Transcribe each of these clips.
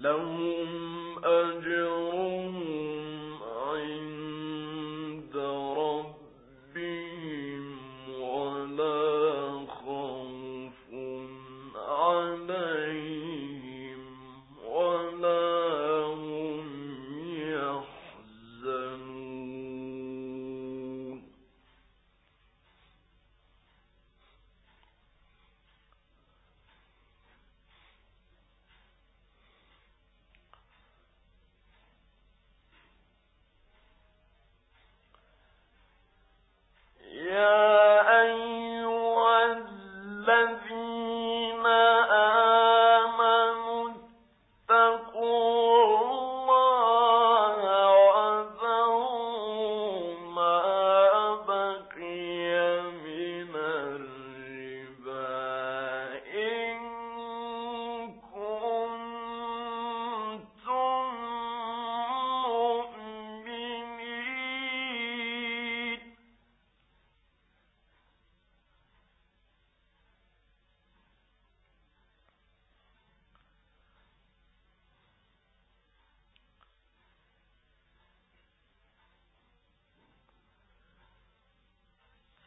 لهم أجر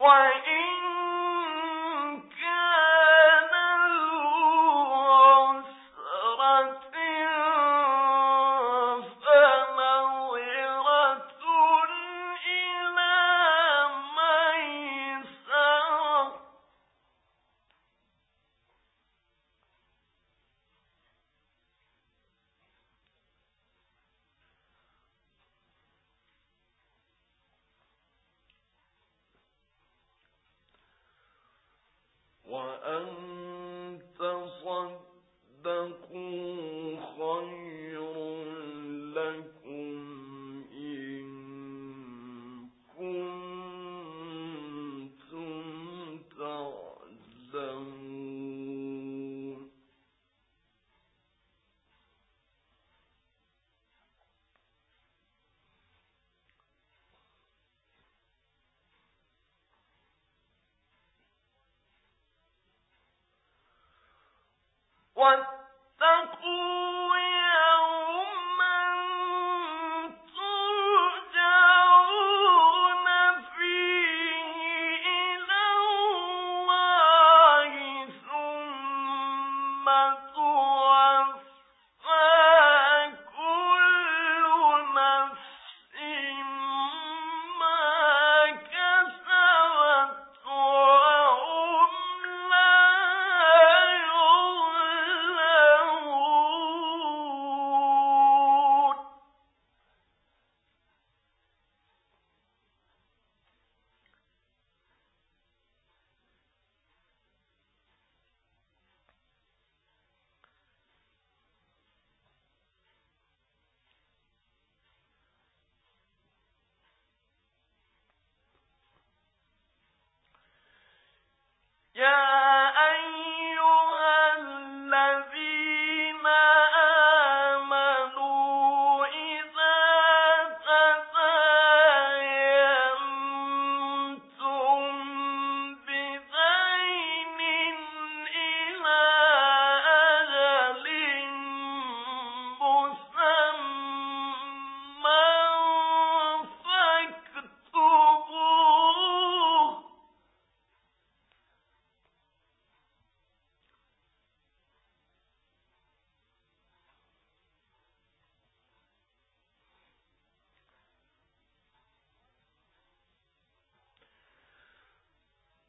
وإن 嗯 One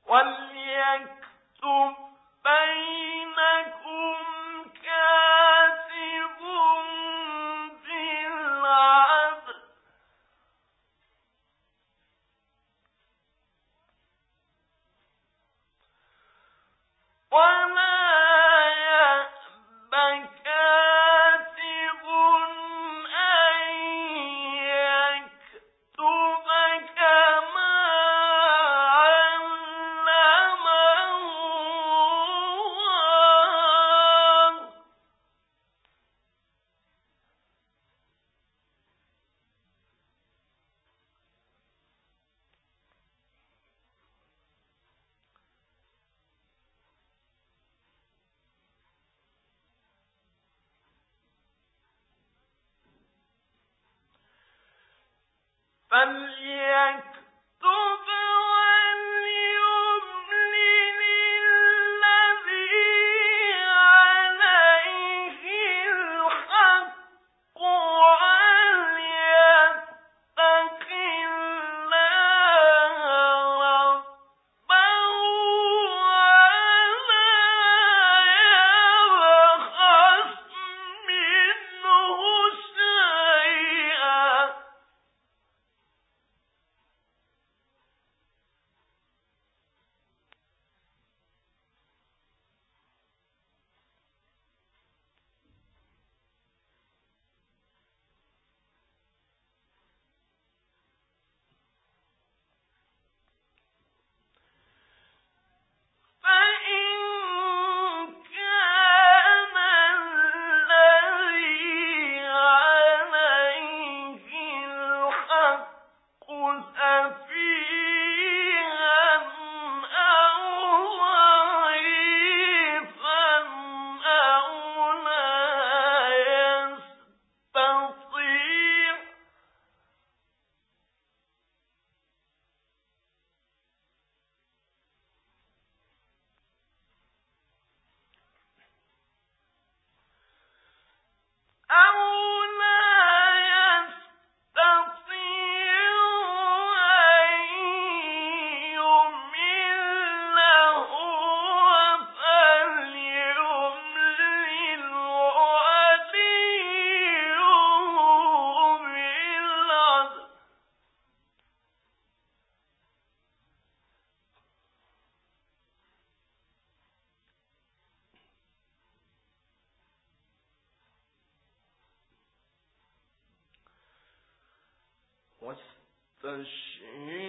وليكتب بين فليكن واستشهدوا